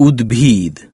أدبهيد.